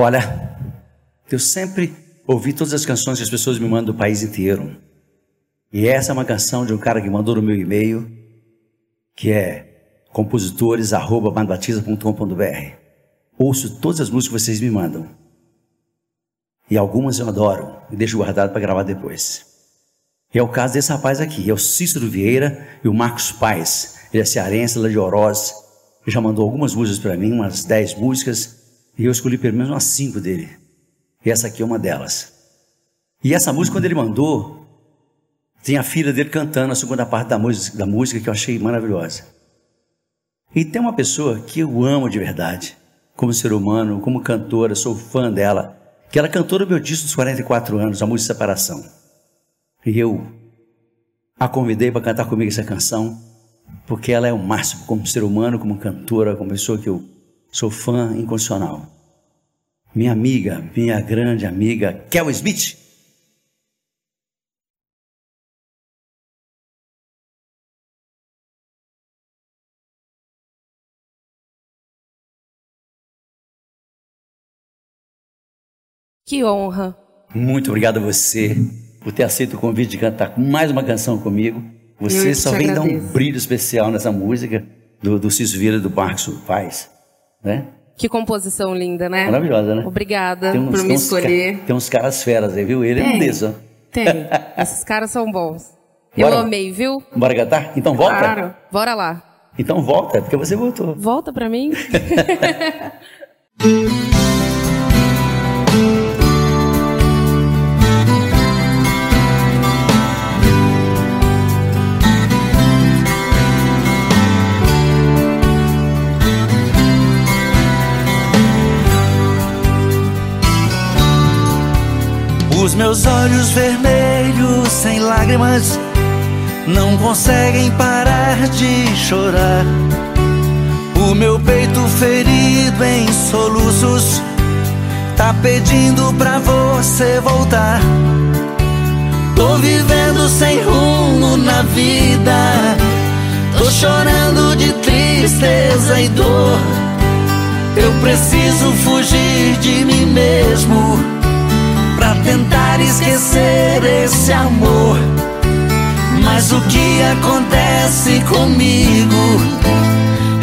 Olha, eu sempre ouvi todas as canções que as pessoas me mandam do país inteiro. E essa é uma canção de um cara que mandou no meu e-mail, que é compositores@bandbatiza.com.br. Ouço todas as músicas que vocês me mandam. E algumas eu adoro e deixo guardado para gravar depois. E é o caso desse rapaz aqui, é o Cícero Vieira e o Marcos Paz. Ele é cearense, lá de Oroz. Já mandou algumas músicas para mim, umas 10 músicas, e eu escolhi pelo menos umas 5 dele. E essa aqui é uma delas. E essa música, quando ele mandou, tem a filha dele cantando a segunda parte da música, da música que eu achei maravilhosa. E tem uma pessoa que eu amo de verdade, como ser humano, como cantora, sou fã dela, que ela cantou no meu disco dos 44 anos, a música Separação. E eu a convidei para cantar comigo essa canção, porque ela é o máximo como ser humano, como cantora, como pessoa que eu sou fã incondicional. Minha amiga, minha grande amiga, Kel Smith. Que honra. Muito obrigado a você por ter aceito o convite de cantar mais uma canção comigo. Você só vem agradeço. dar um brilho especial nessa música do, do Cício Vieira do Marcos Paz, né? Que composição linda, né? Maravilhosa, né? Obrigada uns, por me escolher. Tem uns caras feras aí, viu? Ele tem, é um desses, Tem. Esses caras são bons. Bora, Eu amei, viu? Bora cantar? Então volta? Claro. Bora lá. Então volta, porque você voltou. Volta pra mim. Os meus olhos vermelhos, sem lágrimas, não conseguem parar de chorar. O meu peito ferido em soluços, tá pedindo pra você voltar. Tô vivendo sem rumo na vida, tô chorando de tristeza e dor. Eu preciso fugir de mim mesmo pra tentar esquecer esse amor. Mas o que acontece comigo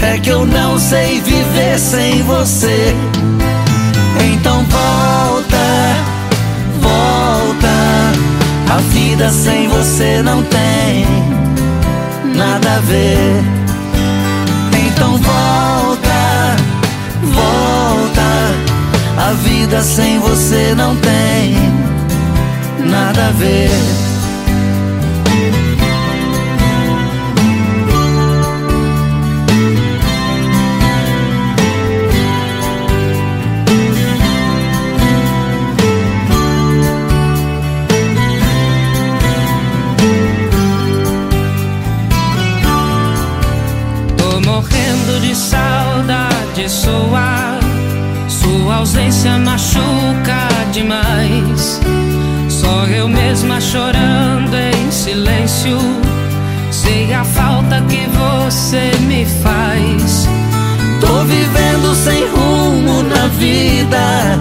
é que eu não sei viver sem você. Então volta, volta. A vida sem você não tem nada a ver. Então volta, volta. A vida sem você não tem nada a ver. Tô morrendo de saudade sua sua ausência machuca demais. Só eu mesma chorando em silêncio. Sei a falta que você me faz. Tô vivendo sem rumo na vida.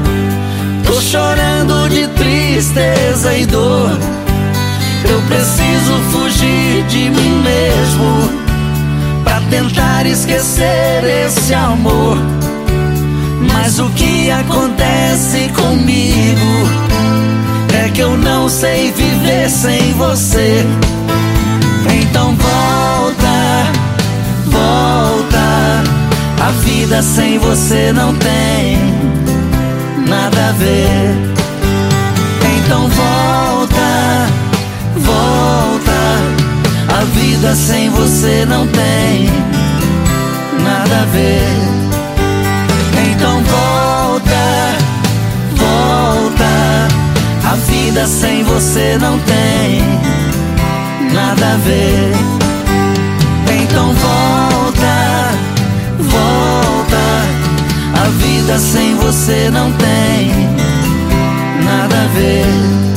Tô chorando de tristeza e dor. Eu preciso fugir de mim mesmo. Pra tentar esquecer esse amor. Mas o que acontece comigo que eu não sei viver sem você. Então volta, volta. A vida sem você não tem nada a ver. Então volta, volta. A vida sem você não tem nada a ver. Vida sem você não tem nada a ver. Então volta, volta. A vida sem você não tem nada a ver.